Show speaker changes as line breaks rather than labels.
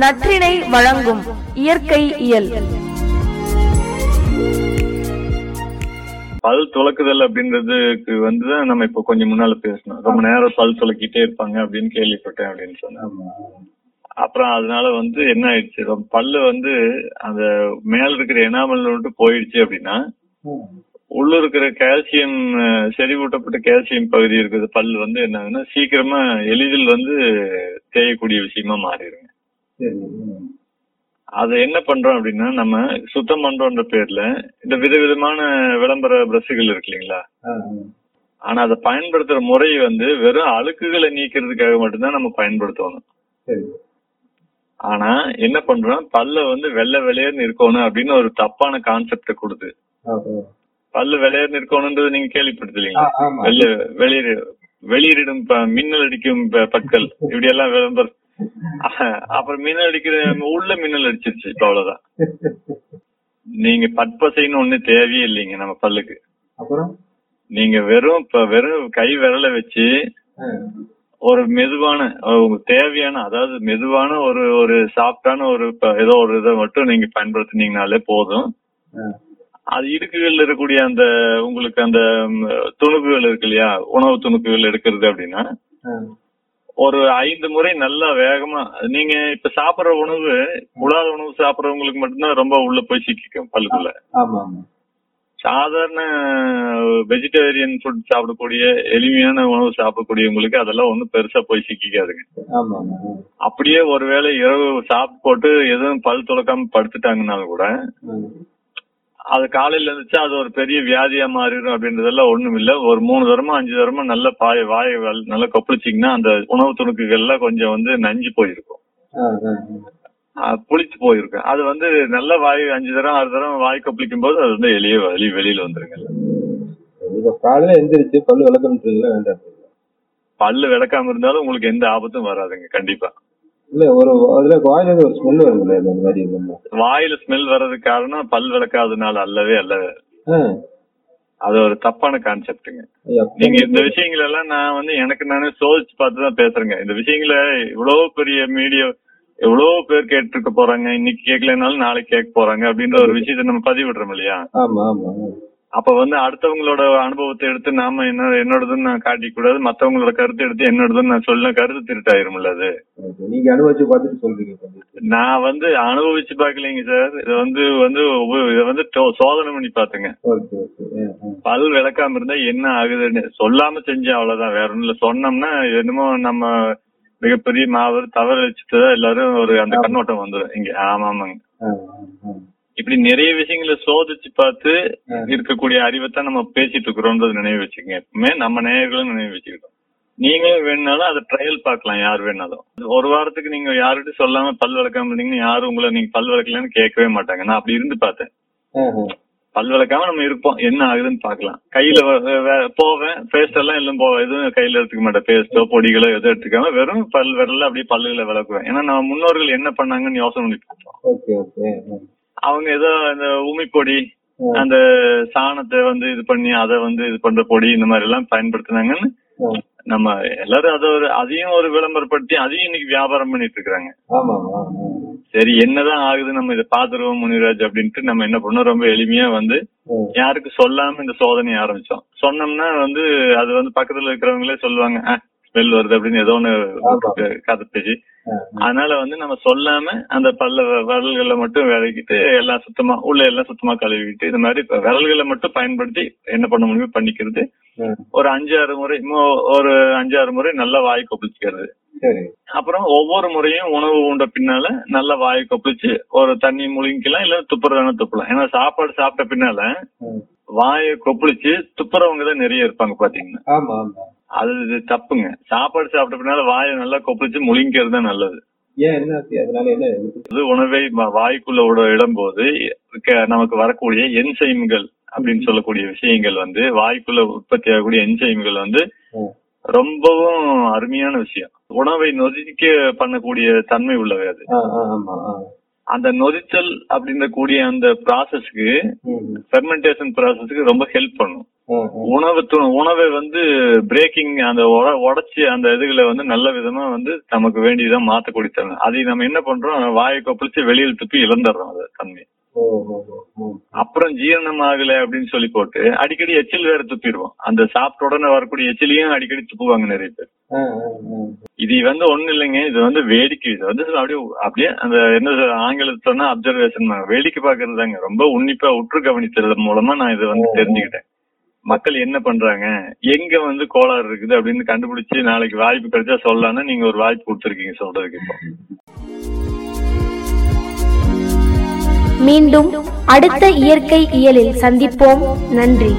நற்றினை வழங்கும் இயற்கை இயல்.
பல் துலக்குதல் அப்படின்றதுக்கு வந்து நம்ம இப்போ கொஞ்சம் முன்னால பேசணும். ரொம்ப நேரம் பல் துலக்கிட்டே இருப்பாங்க அப்படின்னு கேள்விப்பட்டேன் அப்படின்னு சொன்னேன்.
ஆமா.
அப்புறம் அதனால வந்து என்ன ஆயிடுச்சு? பல்லு வந்து அந்த மேல இருக்கிற எனாமல் விட்டு போயிடுச்சு அப்படின்னா. உள்ள இருக்கிற கால்சியம் செறிவூட்டப்பட்ட கால்சியம் பகுதி இருக்குது பல் வந்து என்னன்னா சீக்கிரமா எளிதில் வந்து தேயக்கூடிய விஷயமா மாறிடுங்க. அதை என்ன பண்றோம் அப்படின்னா நம்ம சுத்தம் பண்றோன்ற பேர்ல இந்த விதவிதமான விளம்பர பிரஷ்கள் இருக்கு இல்லைங்களா. ஆனா அதை பயன்படுத்துற முறை வந்து வெறும் அழுக்குகளை நீக்கிறதுக்காக மட்டும்தான் நம்ம பயன்படுத்தணும். ஆனா என்ன பண்றோம்? பல்ல வந்து வெள்ளை வெளியேன்னு இருக்கணும் அப்படின்னு ஒரு தப்பான கான்செப்ட கொடுத்து. பல்லு வெள்ளையர்னு இருக்கணும்ன்றது நீங்க
ஆமா.
வெளிய ப- மின்னல் அடிக்கும் பற்கள். இப்படி எல்லாம் விளம்பரம் அப்புறம் மின்னல் அடிக்கிற உள்ள மின்னல் அடிச்சிருச்சு இப்ப அவ்வளவுதான் நீங்க பற்பசைன்னு ஒண்ணு தேவையே இல்லைங்க நம்ம பல்லுக்கு
அப்புறம்
நீங்க வெறும் இப்ப வெறும் கை விரல வச்சு. ஒரு மெதுவான தேவையான அதாவது மெதுவான ஒரு ஒரு சாஃப்டான ஒரு ஏதோ ஒரு இதை மட்டும் நீங்க பயன்படுத்தினீங்கனாலே போதும். அது இடுக்குகள்ல இருக்கக்கூடிய அந்த உங்களுக்கு அந்த துணுக்குகள் இருக்கு இல்லையா உணவு துணுக்குகள் எடுக்கிறது அப்படின்னா. ஒரு ஐந்து முறை நல்லா வேகமா நீங்க இப்ப சாப்பிடுற உணவு உடாத உணவு சாப்பிடுறவங்களுக்கு மட்டும்தான் ரொம்ப உள்ள போய் சிக்கிக்கும் பல்லுக்குள்ள சாதாரண வெஜிடேரியன் ஃபுட் சாப்பிடக்கூடிய எளிமையான உணவு சாப்பிடக்கூடியவங்களுக்கு அதெல்லாம் ஒண்ணும் பெருசா போய் சிக்கிக்காதுங்க. அப்படியே ஒருவேளை இரவு சாப்பிட்டு போட்டு எதுவும் பல் துளக்காம படுத்துட்டாங்கனாலும் கூட. அது காலையில இருந்துச்சா அது ஒரு பெரிய வியாதியா மாறிடும் அப்படின்றதெல்லாம் ஒண்ணும் இல்ல. ஒரு மூணு தரமா அஞ்சு தரமா நல்ல பாய வாய நல்லா கொப்பளிச்சிங்கன்னா அந்த உணவு துணுக்குகள்லாம் கொஞ்சம் வந்து நஞ்சு போயிருக்கும். புளிச்சு போயிருக்கும். அது வந்து நல்ல வாய் அஞ்சு தரம் ஆறு தரம் வாய் கொப்பளிக்கும் போது அது வந்து வெளியே வெளி வெளியில வந்துருங்க.
காலையில எந்திரிச்சு பல்லு வேண்டாம்.
பல்லு விளக்காம இருந்தாலும் உங்களுக்கு எந்த ஆபத்தும் வராதுங்க கண்டிப்பா.
இல்ல ஒரு அதுல வாயில ஒரு ஸ்மெல் வரும்ல இந்த மாதிரி.
வாயில ஸ்மெல் வர்றதுக்கு காரணம் பல் விளக்காதனால அல்லவே அல்ல
ஆ.
அது ஒரு தப்பான கான்செப்டுங்க நீங்க இந்த விஷயங்கள் எல்லாம் நான் வந்து எனக்கு நானே சோதிச்சு பார்த்து தான் பேசுறேங்க இந்த விஷயங்களை இவ்வளவு பெரிய மீடியா எவ்வளவு பேர் கேட்டிருக்க போறாங்க இன்னைக்கு கேட்கலனாலும் நாளைக்கு கேட்க போறாங்க அப்படின்ற ஒரு விஷயத்த நம்ம பதிவிடுறோம் இல்லையா
ஆமா ஆமா ஆ.
அப்ப வந்து அடுத்தவங்களோட அனுபவத்தை எடுத்து நாம என்ன என்னோடதுன்னு நான் காட்டிக்க கூடாது மத்தவங்களோட கருத்தை எடுத்து என்னோடதுன்னு நான் சொல்ல கருத்து திருட்டாயிரும்ல அது.
நீங்க அனுபவிச்சு பார்த்துட்டு சொல்றீங்க.
நான் வந்து அனுபவிச்சு பார்க்கலைங்க சார் இது வந்து வந்து இதை வந்து சோதனை பண்ணி பாத்துங்க. பல் விளக்காம இருந்தா என்ன ஆகுதுன்னு சொல்லாம செஞ்சா அவ்வளவுதான் வேற ஒண்ணும் இல்ல சொன்னோம்னா என்னமோ நம்ம மிகப்பெரிய மாபெரும் தவறு வச்சுட்டு எல்லாரும் ஒரு அந்த கண்ணோட்டம் வந்துடும் இங்க ஆமா ஆமாங்க. இப்படி நிறைய விஷயங்களை சோதிச்சு பார்த்து. இருக்கக்கூடிய அறிவைத்தான் நம்ம பேசிட்டு இருக்கிறோம்ன்றது நினைவு வச்சுக்கோங்க. எப்பவுமே நம்ம நேயர்களும் நினைவு வச்சுக்கிட்டோம். நீங்களும் வேணுனாலும் அதை ட்ரையல் பார்க்கலாம் யார் வேணாலும் ஒரு வாரத்துக்கு நீங்க யாருக்கிட்டும் சொல்லாம பல் விளக்காம இருந்தீங்கன்னா யாரும் உங்களை நீங்க பல் விளக்கலன்னு கேட்கவே மாட்டாங்க. நான் அப்படி இருந்து பார்த்தேன். பல் விளக்காம நம்ம இருப்போம். என்ன ஆகுதுன்னு பார்க்கலாம். கையில போவேன். பேஸ்ட் எல்லாம் எல்லாம் போவேன். எதுவும் கையில எடுத்துக்க மாட்டேன். பேஸ்டோ பொடிகளோ எதுவும் எடுத்துக்காம வெறும் பல் விரல்ல அப்படியே பல்லுகளை விளக்குவேன். ஏன்னா நம்ம முன்னோர்கள் என்ன பண்ணாங்கன்னு யோசனை பண்ணி பார்த்தோம். அவங்க ஏதோ அந்த உமிப்பொடி. அந்த சாணத்தை வந்து இது பண்ணி அதை வந்து இது பண்ற பொடி இந்த மாதிரி எல்லாம் பயன்படுத்தினாங்கன்னு. நம்ம எல்லாரும் அதை ஒரு அதையும் ஒரு விளம்பரப்படுத்தி அதையும் இன்னைக்கு வியாபாரம் பண்ணிட்டு
ஆ.
சரி என்னதான் ஆகுது நம்ம இதை பாத்துருவோம் முனிராஜ் அப்படின்ட்டு நம்ம என்ன பண்ணோம் ரொம்ப எளிமையா வந்து. யாருக்கு சொல்லாம இந்த சோதனையை ஆரம்பிச்சோம் சொன்னோம்னா வந்து அது வந்து பக்கத்துல இருக்கிறவங்களே சொல்லுவாங்க ஸ்மெல் வருது அப்படின்னு ஏதோ ஒண்ணு
ஆமா.
கதை பேசி
ஆ.
அதனால வந்து நம்ம சொல்லாம அந்த பல்ல விரல்களை மட்டும் விளக்கிட்டு எல்லாம் சுத்தமா உள்ள எல்லாம் சுத்தமா கழுவிட்டு இந்த மாதிரி விரல்களை மட்டும் பயன்படுத்தி என்ன பண்ண முடியுமோ பண்ணிக்கிறது. ஒரு அஞ்சாறு முறை ஒரு அஞ்சாறு முறை நல்லா வாய் கொப்பளிச்சுக்கிறது அப்புறம் ஒவ்வொரு முறையும் உணவு உண்ட பின்னால நல்லா வாய் கொப்பளிச்சு ஒரு தண்ணி முழுங்கிக்கலாம் இல்ல துப்புறதான துப்பலாம் ஏன்னா சாப்பாடு சாப்பிட்ட பின்னால. வாயை கொப்பளிச்சு துப்புறவங்க தான் நிறைய இருப்பாங்க பாத்தீங்கன்னா அது தப்புங்க சாப்பாடு சாப்பிட்ட பின்னால வாயை நல்லா கொப்பளிச்சு முழுங்கிறது தான் நல்லது? இது உணவை வாய்க்குள்ள விட இடும்போது க- நமக்கு வரக்கூடிய என்சைம்கள் அப்படின்னு சொல்லக்கூடிய விஷயங்கள் வந்து வாய்க்குள்ள உற்பத்தி ஆகக்கூடிய என்சைம்கள் வந்து. ரொம்பவும் அருமையான விஷயம் உணவை நொதிக்க பண்ணக்கூடிய தன்மை உள்ளவை அது. அந்த நொதித்தல் அப்படின்ற கூடிய அந்த ப்ராசஸ்க்கு ஃபெர்மெண்டேஷன் ப்ராசஸ்க்கு ரொம்ப ஹெல்ப் பண்ணும். உணவு உணவை வந்து பிரேக்கிங் அந்த உட- உடைச்சு அந்த இதுகளை வந்து நல்ல விதமா வந்து நமக்கு வேண்டியதை மாத்தக்கூடிய தன்மை. அதை நம்ம என்ன பண்றோம்? வாயை கொப்பளிச்சு வெளியில் துப்பி இழந்துடுறோம் அது தன்மை. அப்புறம் ஜீரணம் ஆகல அப்படின்னு சொல்லி போட்டு அடிக்கடி எச்சில் வேற துப்பிடுவோம். அந்த சாப்பிட்ட உடனே வரக்கூடிய எச்சிலையும் அடிக்கடி துப்புவாங்க நிறைய பேர். இது வந்து ஒண்ணு இல்லைங்க. இது வந்து வேடிக்கை. இது வந்து அப்படியே அப்படியே அந்த என்ன சொன்னா அப்சர்வேஷன் வேடிக்கை பாக்குறது தாங்க. ரொம்ப உன்னிப்பா உற்று கவனித்தது மூலமா நான் இதை வந்து தெரிஞ்சுக்கிட்டேன். மக்கள் என்ன பண்றாங்க? எங்க வந்து கோளாறு இருக்குது அப்படின்னு கண்டுபிடிச்சு நாளைக்கு வாய்ப்பு கிடைச்சா சொல்லலாம்னு நீங்க ஒரு வாய்ப்பு கொடுத்துருக்கீங்க சொல்றதுக்கு இப்போ.
மீண்டும் அடுத்த இயற்கை இயலில் சந்திப்போம். நன்றி.